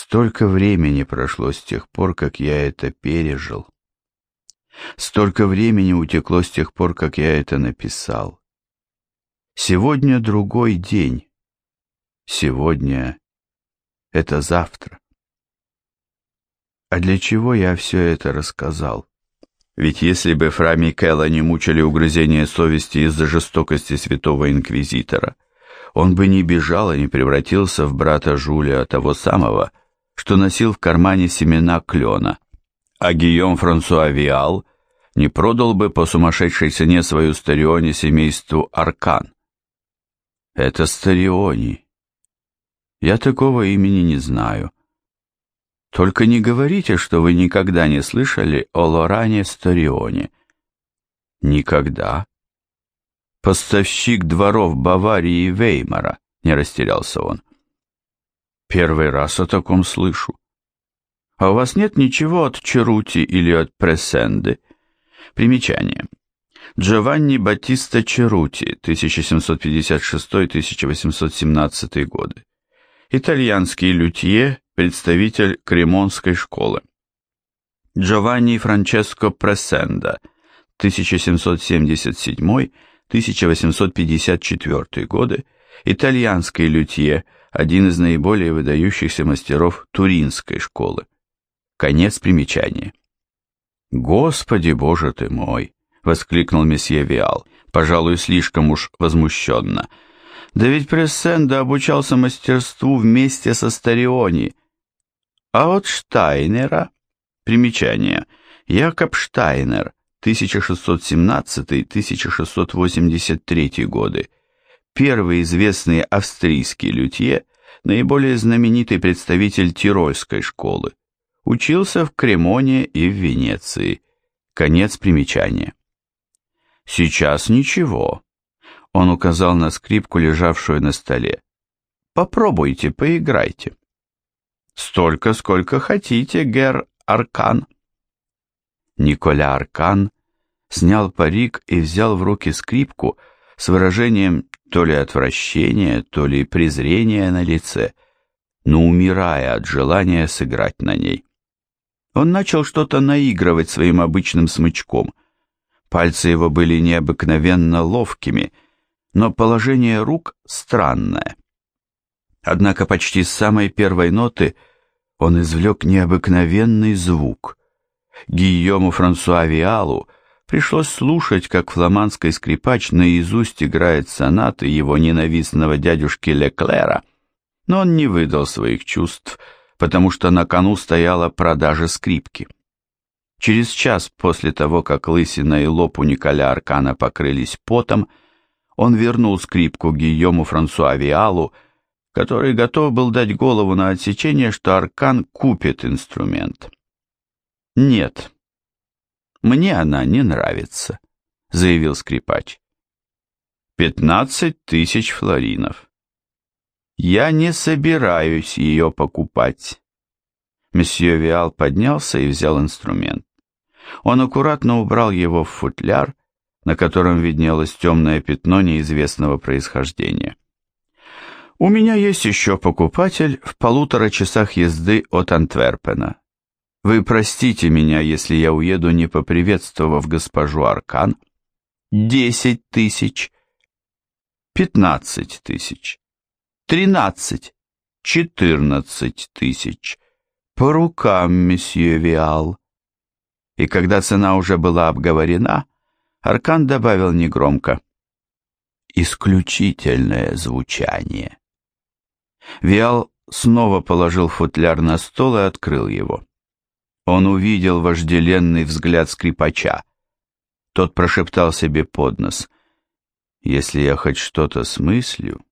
Столько времени прошло с тех пор, как я это пережил. Столько времени утекло с тех пор, как я это написал. Сегодня другой день. Сегодня — это завтра. А для чего я все это рассказал? Ведь если бы Фра Микелла не мучили угрызения совести из-за жестокости святого инквизитора, он бы не бежал и не превратился в брата Жулия, того самого, что носил в кармане семена клена, а Гийом Франсуа Виал не продал бы по сумасшедшей цене свою Старионе семейству Аркан. Это Стариони. Я такого имени не знаю. Только не говорите, что вы никогда не слышали о Лоране Старионе. Никогда. Поставщик дворов Баварии и Веймара, не растерялся он. Первый раз о таком слышу. А у вас нет ничего от Черути или от Пресенды? Примечание. Джованни Батиста Черути, 1756-1817 годы. Итальянский лютье, представитель Кремонской школы. Джованни Франческо Пресенда, 1777-1854 годы, итальянский лютье, один из наиболее выдающихся мастеров Туринской школы. Конец примечания. «Господи, боже ты мой!» — воскликнул месье Виал, пожалуй, слишком уж возмущенно. «Да ведь Прессенда обучался мастерству вместе со Стариони. А вот Штайнера...» Примечание. Якоб Штайнер, 1617-1683 годы. Первый известный австрийский лютье, наиболее знаменитый представитель тирольской школы. Учился в Кремоне и в Венеции. Конец примечания. Сейчас ничего. Он указал на скрипку, лежавшую на столе. Попробуйте, поиграйте. Столько, сколько хотите, гер Аркан. Николя Аркан снял парик и взял в руки скрипку с выражением то ли отвращения, то ли презрения на лице, но умирая от желания сыграть на ней. Он начал что-то наигрывать своим обычным смычком. Пальцы его были необыкновенно ловкими, но положение рук странное. Однако почти с самой первой ноты он извлек необыкновенный звук. Гийому Франсуа Виалу пришлось слушать, как фламандский скрипач наизусть играет сонаты его ненавистного дядюшки Леклера, но он не выдал своих чувств, потому что на кону стояла продажа скрипки. Через час после того, как лысина и лоб у Николя Аркана покрылись потом, он вернул скрипку Гийому Франсуа Виалу, который готов был дать голову на отсечение, что Аркан купит инструмент. «Нет, мне она не нравится», — заявил скрипач. «Пятнадцать тысяч флоринов». «Я не собираюсь ее покупать». Месье Виал поднялся и взял инструмент. Он аккуратно убрал его в футляр, на котором виднелось темное пятно неизвестного происхождения. «У меня есть еще покупатель в полутора часах езды от Антверпена. Вы простите меня, если я уеду, не поприветствовав госпожу Аркан. Десять тысяч, пятнадцать тысяч, тринадцать, четырнадцать тысяч. По рукам, месье Виал. И когда цена уже была обговорена, Аркан добавил негромко. Исключительное звучание. Виал снова положил футляр на стол и открыл его. Он увидел вожделенный взгляд скрипача. Тот прошептал себе под нос. «Если я хоть что-то смыслю,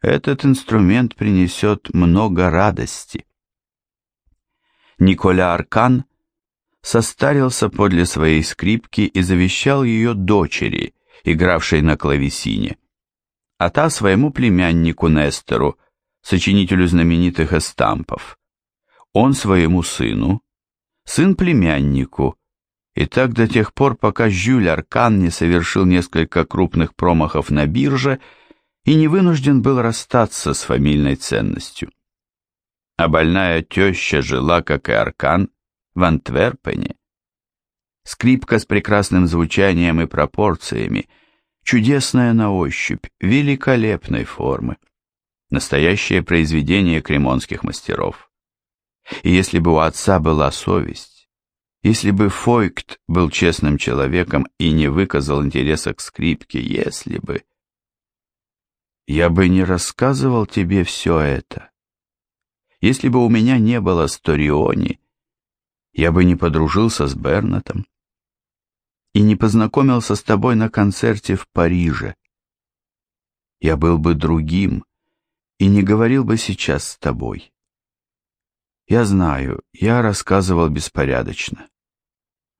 этот инструмент принесет много радости. Николя Аркан состарился подле своей скрипки и завещал ее дочери, игравшей на клавесине, а та своему племяннику Нестору, сочинителю знаменитых эстампов. Он своему сыну, сын племяннику, и так до тех пор, пока Жюль Аркан не совершил несколько крупных промахов на бирже и не вынужден был расстаться с фамильной ценностью. а больная теща жила, как и Аркан, в Антверпене. Скрипка с прекрасным звучанием и пропорциями, чудесная на ощупь, великолепной формы. Настоящее произведение кремонских мастеров. И если бы у отца была совесть, если бы Фойкт был честным человеком и не выказал интереса к скрипке, если бы... Я бы не рассказывал тебе все это. Если бы у меня не было Сториони, я бы не подружился с Бернатом и не познакомился с тобой на концерте в Париже. Я был бы другим и не говорил бы сейчас с тобой. Я знаю, я рассказывал беспорядочно.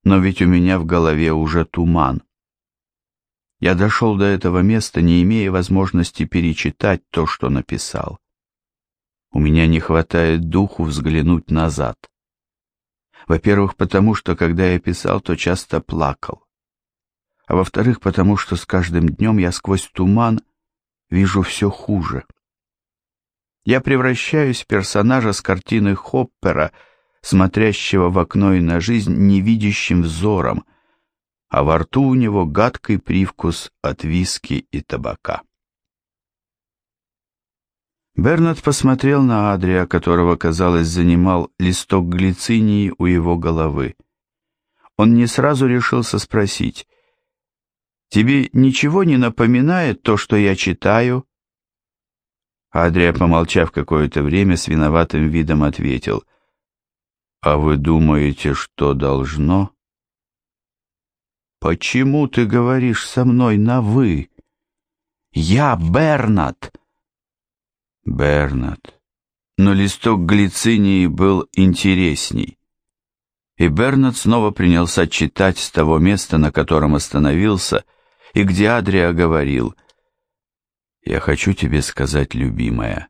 Но ведь у меня в голове уже туман. Я дошел до этого места, не имея возможности перечитать то, что написал. У меня не хватает духу взглянуть назад. Во-первых, потому что, когда я писал, то часто плакал. А во-вторых, потому что с каждым днем я сквозь туман вижу все хуже. Я превращаюсь в персонажа с картины Хоппера, смотрящего в окно и на жизнь невидящим взором, а во рту у него гадкий привкус от виски и табака. Бернард посмотрел на Адрия, которого, казалось, занимал листок глицинии у его головы. Он не сразу решился спросить, «Тебе ничего не напоминает то, что я читаю?» Адрия, помолчав какое-то время, с виноватым видом ответил, «А вы думаете, что должно?» «Почему ты говоришь со мной на «вы»?» «Я Бернат!» Бернат. Но листок глицинии был интересней. И Бернат снова принялся читать с того места, на котором остановился, и где Адрия говорил «Я хочу тебе сказать, любимая,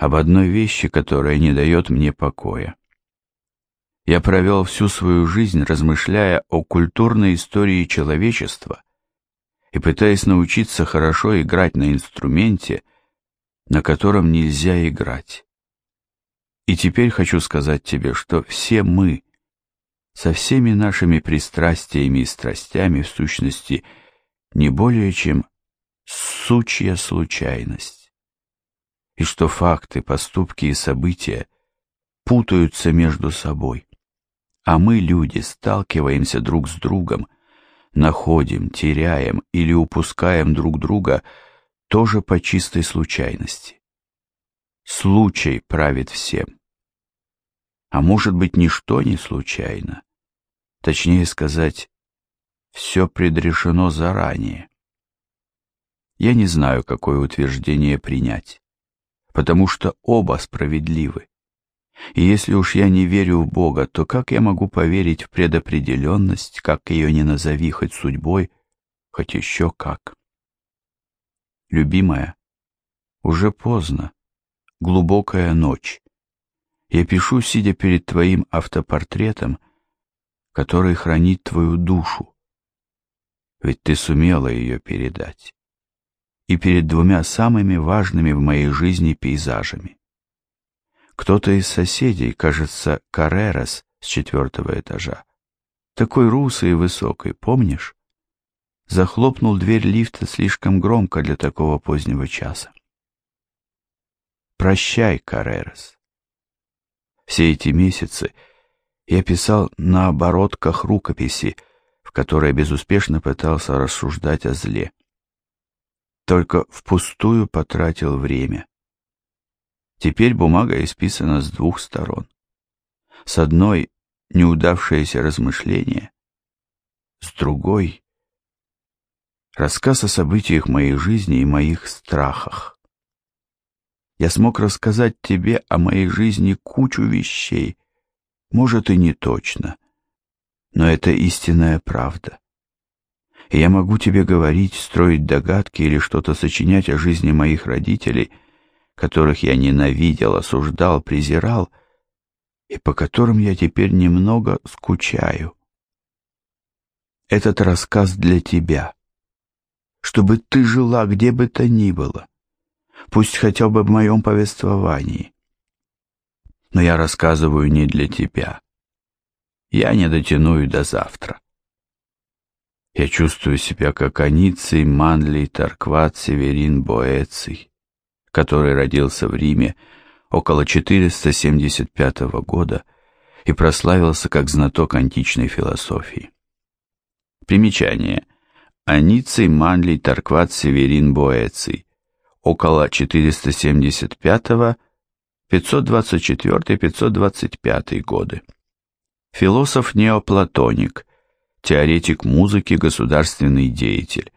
об одной вещи, которая не дает мне покоя. Я провел всю свою жизнь, размышляя о культурной истории человечества и пытаясь научиться хорошо играть на инструменте, на котором нельзя играть. И теперь хочу сказать тебе, что все мы, со всеми нашими пристрастиями и страстями, в сущности, не более чем сучья случайность. И что факты, поступки и события путаются между собой а мы, люди, сталкиваемся друг с другом, находим, теряем или упускаем друг друга тоже по чистой случайности. Случай правит всем. А может быть, ничто не случайно. Точнее сказать, все предрешено заранее. Я не знаю, какое утверждение принять, потому что оба справедливы. И если уж я не верю в Бога, то как я могу поверить в предопределенность, как ее не назови, хоть судьбой, хоть еще как? Любимая, уже поздно, глубокая ночь. Я пишу, сидя перед твоим автопортретом, который хранит твою душу. Ведь ты сумела ее передать. И перед двумя самыми важными в моей жизни пейзажами. Кто-то из соседей, кажется, Карерас с четвертого этажа, такой русый и высокий, помнишь? Захлопнул дверь лифта слишком громко для такого позднего часа. Прощай, Карерас. Все эти месяцы я писал на оборотках рукописи, в которой безуспешно пытался рассуждать о зле. Только впустую потратил время. Теперь бумага исписана с двух сторон. С одной — неудавшееся размышление, с другой — рассказ о событиях моей жизни и моих страхах. Я смог рассказать тебе о моей жизни кучу вещей, может и не точно, но это истинная правда. И я могу тебе говорить, строить догадки или что-то сочинять о жизни моих родителей — которых я ненавидел, осуждал, презирал, и по которым я теперь немного скучаю. Этот рассказ для тебя, чтобы ты жила где бы то ни было, пусть хотя бы в моем повествовании. Но я рассказываю не для тебя. Я не дотяну и до завтра. Я чувствую себя как Аниций Манлий Таркват Северин Боэций, который родился в Риме около 475 года и прославился как знаток античной философии. Примечание. Аниций Манлий Таркват Северин Боэций, около 475-524-525 годы. Философ-неоплатоник, теоретик музыки, государственный деятель.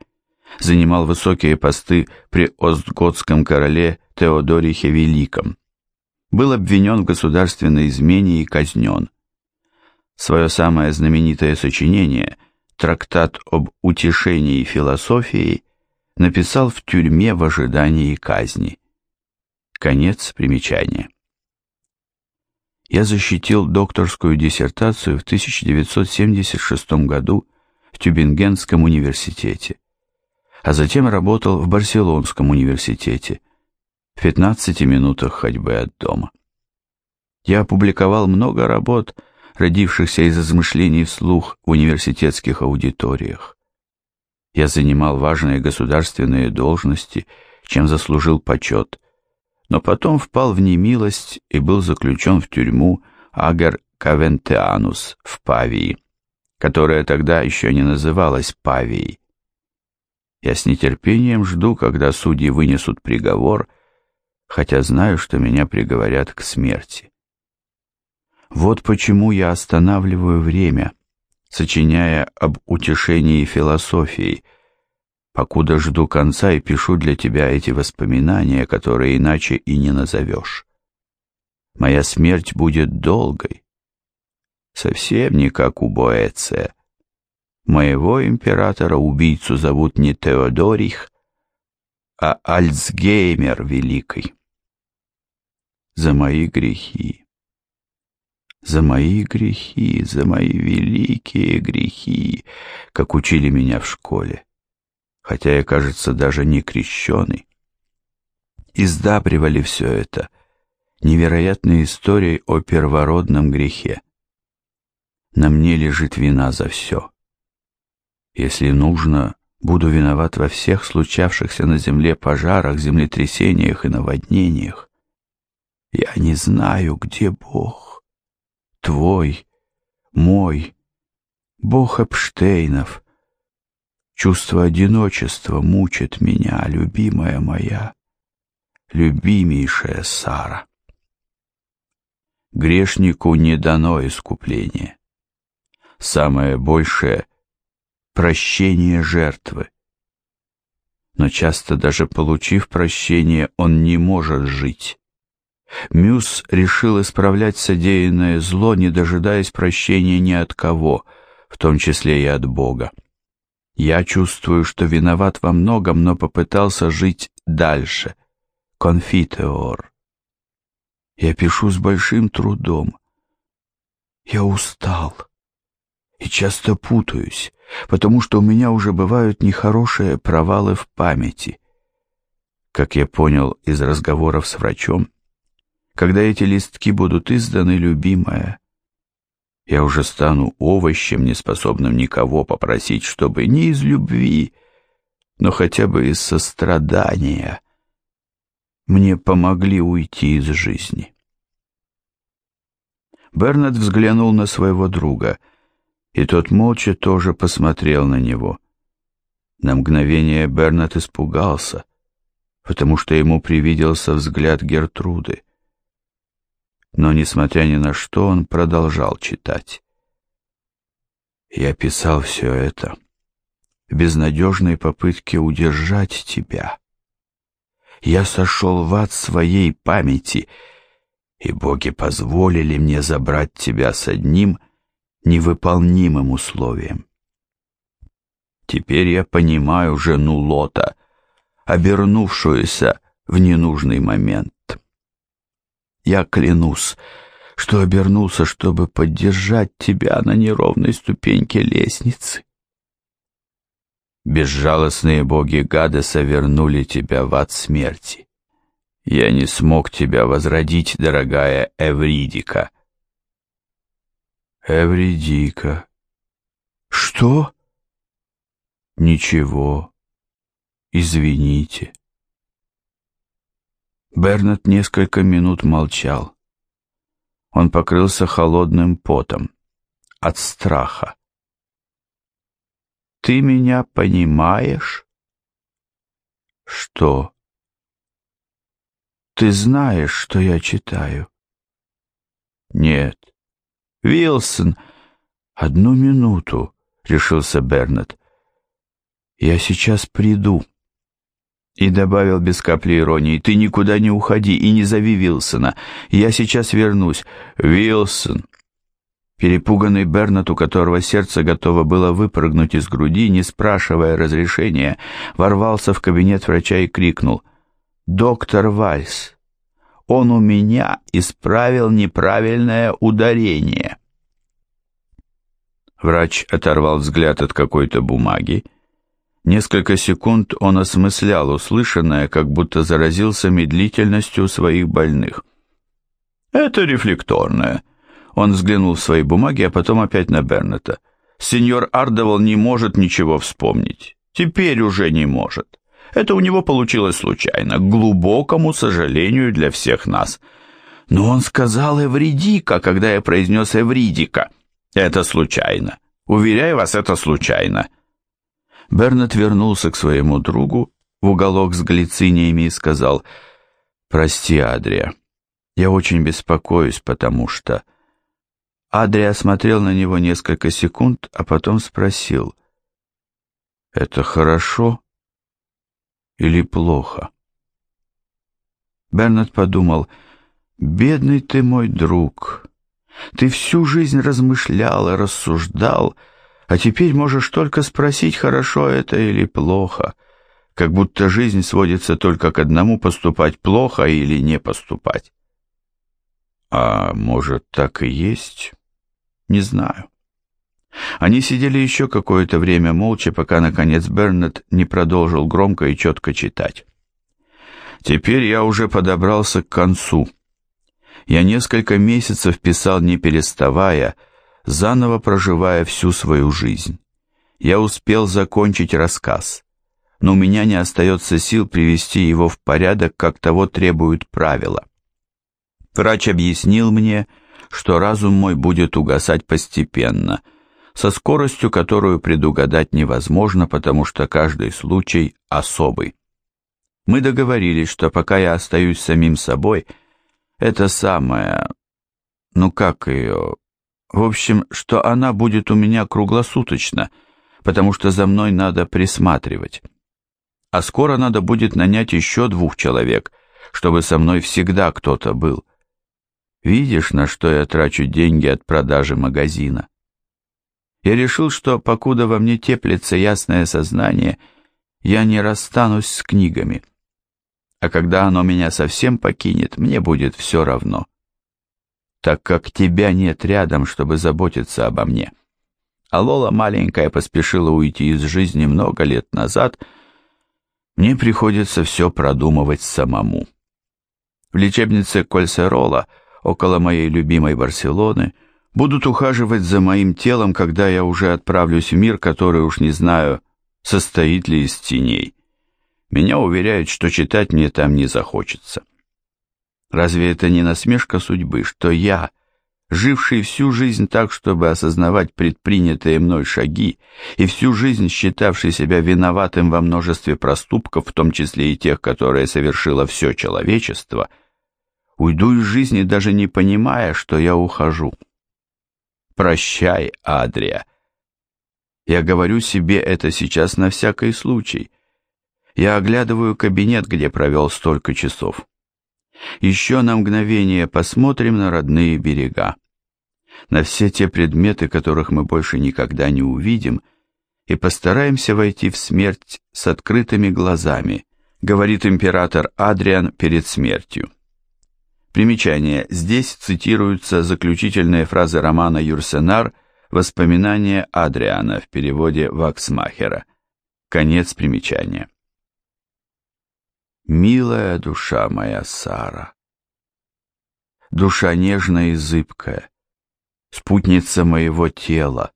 Занимал высокие посты при Остготском короле Теодорихе Великом. Был обвинен в государственной измене и казнен. Свое самое знаменитое сочинение, трактат об утешении философии, написал в тюрьме в ожидании казни. Конец примечания. Я защитил докторскую диссертацию в 1976 году в Тюбингенском университете, а затем работал в Барселонском университете, в 15 минутах ходьбы от дома. Я опубликовал много работ, родившихся из измышлений вслух в университетских аудиториях. Я занимал важные государственные должности, чем заслужил почет, но потом впал в немилость и был заключен в тюрьму Агер Кавентеанус в Павии, которая тогда еще не называлась Павией. Я с нетерпением жду, когда судьи вынесут приговор, хотя знаю, что меня приговорят к смерти. Вот почему я останавливаю время — сочиняя об утешении философии, покуда жду конца и пишу для тебя эти воспоминания, которые иначе и не назовешь. Моя смерть будет долгой, совсем не как у Боэция. Моего императора-убийцу зовут не Теодорих, а Альцгеймер Великий. За мои грехи за мои грехи, за мои великие грехи, как учили меня в школе, хотя я, кажется, даже не крещеный. Издабривали все это невероятной историей о первородном грехе. На мне лежит вина за все. Если нужно, буду виноват во всех случавшихся на земле пожарах, землетрясениях и наводнениях. Я не знаю, где Бог твой, мой, Бог Эпштейнов. Чувство одиночества мучит меня, любимая моя, любимейшая Сара. Грешнику не дано искупление. Самое большее — прощение жертвы. Но часто даже получив прощение, он не может жить. Мюс решил исправлять содеянное зло, не дожидаясь прощения ни от кого, в том числе и от Бога. Я чувствую, что виноват во многом, но попытался жить дальше. Конфитеор. Я пишу с большим трудом. Я устал и часто путаюсь, потому что у меня уже бывают нехорошие провалы в памяти. Как я понял из разговоров с врачом, когда эти листки будут изданы, любимая, я уже стану овощем, неспособным никого попросить, чтобы не из любви, но хотя бы из сострадания мне помогли уйти из жизни. Бернард взглянул на своего друга, и тот молча тоже посмотрел на него. На мгновение Бернард испугался, потому что ему привиделся взгляд Гертруды но, несмотря ни на что, он продолжал читать. «Я писал все это в безнадежной попытке удержать тебя. Я сошел в ад своей памяти, и боги позволили мне забрать тебя с одним невыполнимым условием. Теперь я понимаю жену Лота, обернувшуюся в ненужный момент. Я клянусь, что обернулся, чтобы поддержать тебя на неровной ступеньке лестницы. Безжалостные боги Гадеса вернули тебя в ад смерти. Я не смог тебя возродить, дорогая Эвридика. Эвридика. Что? Ничего. Извините. Бернет несколько минут молчал. Он покрылся холодным потом. От страха. «Ты меня понимаешь?» «Что?» «Ты знаешь, что я читаю?» «Нет». «Вилсон, одну минуту», — решился Бернет. «Я сейчас приду». И добавил без капли иронии, «Ты никуда не уходи и не зови Вилсона. Я сейчас вернусь. Вилсон!» Перепуганный Бернат, у которого сердце готово было выпрыгнуть из груди, не спрашивая разрешения, ворвался в кабинет врача и крикнул «Доктор Вальс, он у меня исправил неправильное ударение!» Врач оторвал взгляд от какой-то бумаги Несколько секунд он осмыслял услышанное, как будто заразился медлительностью своих больных. «Это рефлекторное». Он взглянул в свои бумаги, а потом опять на Бернета. «Сеньор Ардевол не может ничего вспомнить. Теперь уже не может. Это у него получилось случайно, к глубокому сожалению для всех нас. Но он сказал «Эвридика», когда я произнес «Эвридика». Это случайно. Уверяю вас, это случайно. Бернет вернулся к своему другу в уголок с глициниями и сказал, «Прости, Адрия, я очень беспокоюсь, потому что...» Адрия смотрел на него несколько секунд, а потом спросил, «Это хорошо или плохо?» Бернет подумал, «Бедный ты мой друг, ты всю жизнь размышлял и рассуждал, — а теперь можешь только спросить, хорошо это или плохо, как будто жизнь сводится только к одному поступать плохо или не поступать. А может, так и есть? Не знаю. Они сидели еще какое-то время молча, пока, наконец, Бернет не продолжил громко и четко читать. Теперь я уже подобрался к концу. Я несколько месяцев писал, не переставая, заново проживая всю свою жизнь. Я успел закончить рассказ, но у меня не остается сил привести его в порядок, как того требуют правила. Врач объяснил мне, что разум мой будет угасать постепенно, со скоростью, которую предугадать невозможно, потому что каждый случай особый. Мы договорились, что пока я остаюсь самим собой, это самое, ну как ее, в общем, что она будет у меня круглосуточно, потому что за мной надо присматривать. А скоро надо будет нанять еще двух человек, чтобы со мной всегда кто-то был. Видишь, на что я трачу деньги от продажи магазина? Я решил, что, покуда во мне теплится ясное сознание, я не расстанусь с книгами. А когда оно меня совсем покинет, мне будет все равно так как тебя нет рядом, чтобы заботиться обо мне. А Лола маленькая поспешила уйти из жизни много лет назад, мне приходится все продумывать самому. В лечебнице Кольсерола, около моей любимой Барселоны, будут ухаживать за моим телом, когда я уже отправлюсь в мир, который уж не знаю, состоит ли из теней. Меня уверяют, что читать мне там не захочется. Разве это не насмешка судьбы, что я, живший всю жизнь так, чтобы осознавать предпринятые мной шаги, и всю жизнь считавший себя виноватым во множестве проступков, в том числе и тех, которые совершило все человечество, уйду из жизни, даже не понимая, что я ухожу? Прощай, Адрия. Я говорю себе это сейчас на всякий случай. Я оглядываю кабинет, где провел столько часов. Еще на мгновение посмотрим на родные берега, на все те предметы, которых мы больше никогда не увидим, и постараемся войти в смерть с открытыми глазами, говорит император Адриан перед смертью. Примечание. Здесь цитируются заключительные фразы романа Юрсенар «Воспоминания Адриана» в переводе Ваксмахера. Конец примечания. Милая душа моя Сара. Душа нежная и зыбкая, спутница моего тела.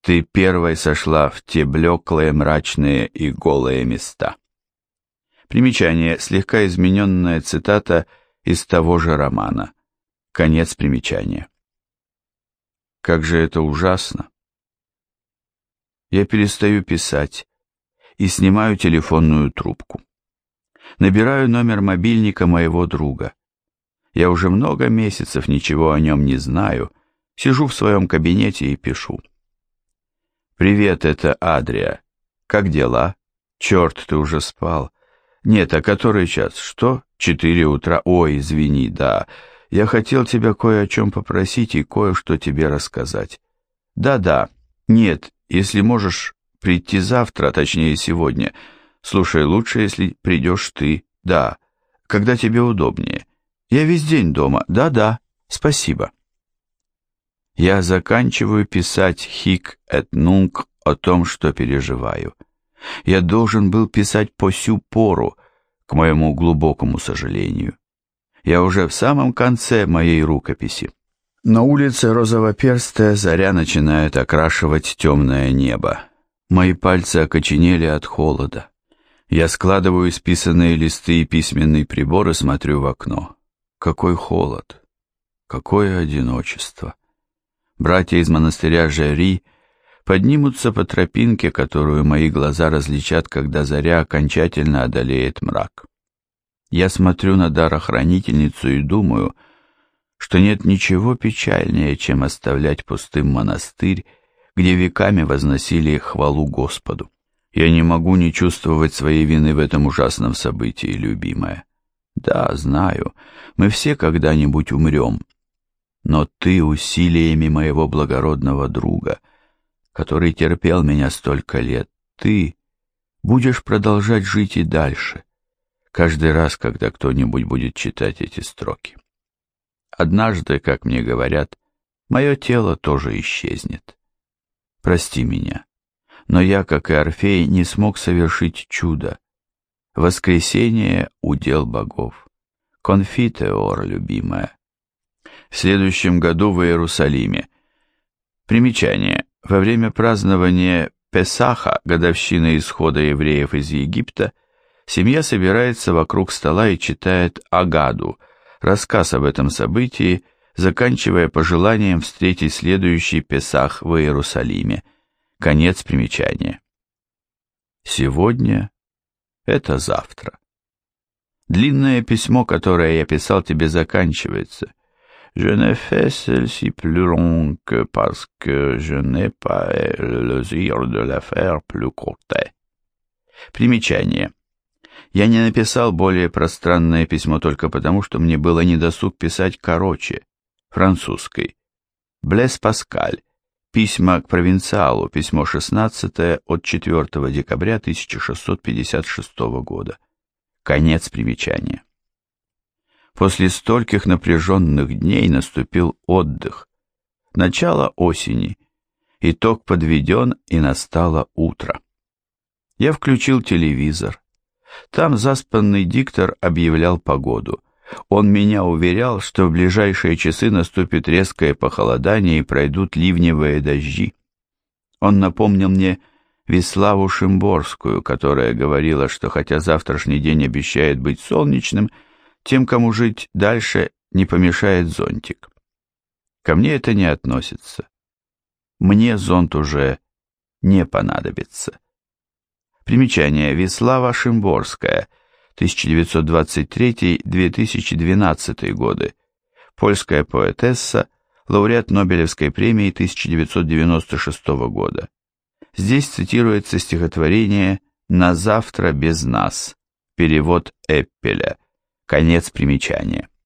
Ты первой сошла в те блеклые, мрачные и голые места. Примечание, слегка измененная цитата из того же романа. Конец примечания. Как же это ужасно. Я перестаю писать и снимаю телефонную трубку. Набираю номер мобильника моего друга. Я уже много месяцев ничего о нем не знаю, сижу в своем кабинете и пишу. «Привет, это Адрия. Как дела? Черт, ты уже спал. Нет, а который час? Что? Четыре утра. Ой, извини, да. Я хотел тебя кое о чем попросить и кое-что тебе рассказать. Да-да. Нет, если можешь прийти завтра, точнее сегодня. Слушай, лучше, если придешь ты. Да. Когда тебе удобнее. Я весь день дома. Да-да. Спасибо. Я заканчиваю писать хик эт нунг о том, что переживаю. Я должен был писать по сю пору, к моему глубокому сожалению. Я уже в самом конце моей рукописи. На улице розово-перстая заря начинает окрашивать темное небо. Мои пальцы окоченели от холода. Я складываю исписанные листы и письменный прибор и смотрю в окно. Какой холод! Какое одиночество! Братья из монастыря Жери поднимутся по тропинке, которую мои глаза различат, когда заря окончательно одолеет мрак. Я смотрю на дарохранительницу и думаю, что нет ничего печальнее, чем оставлять пустым монастырь, где веками возносили хвалу Господу. Я не могу не чувствовать своей вины в этом ужасном событии, любимая. Да, знаю, мы все когда-нибудь умрем. Но ты усилиями моего благородного друга, который терпел меня столько лет, ты будешь продолжать жить и дальше, каждый раз, когда кто-нибудь будет читать эти строки. Однажды, как мне говорят, мое тело тоже исчезнет. Прости меня, но я, как и Орфей, не смог совершить чудо. Воскресение — удел богов. Конфитеор, любимая. В следующем году в Иерусалиме. Примечание. Во время празднования Песаха, годовщины исхода евреев из Египта, Семья собирается вокруг стола и читает Агаду, рассказ об этом событии, заканчивая пожеланием встретить следующий Песах в Иерусалиме. Конец примечания. Сегодня — это завтра. Длинное письмо, которое я писал тебе, заканчивается. Je ne fais celle-ci plus longue parce que je n'ai pas le désir de la faire plus courte. Примечание. Я не написал более пространное письмо только потому, что мне было недосуг писать короче, французской. Блес Паскаль. Письма к провинциалу. Письмо 16 от 4 декабря 1656 года. Конец примечания. После стольких напряженных дней наступил отдых. Начало осени. Итог подведен, и настало утро. Я включил телевизор там заспанный диктор объявлял погоду. Он меня уверял, что в ближайшие часы наступит резкое похолодание и пройдут ливневые дожди. Он напомнил мне Веславу Шимборскую, которая говорила, что хотя завтрашний день обещает быть солнечным, тем, кому жить дальше, не помешает зонтик. Ко мне это не относится. Мне зонт уже не понадобится. Примечание. Веслава Шимборская, 1923-2012 годы. Польская поэтесса, лауреат Нобелевской премии 1996 года. Здесь цитируется стихотворение «На завтра без нас», перевод Эппеля, конец примечания.